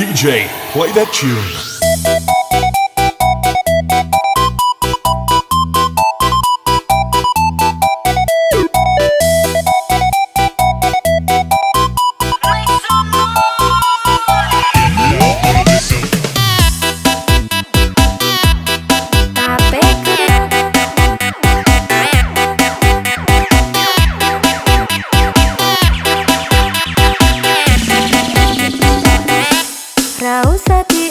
DJ, play that tune. hati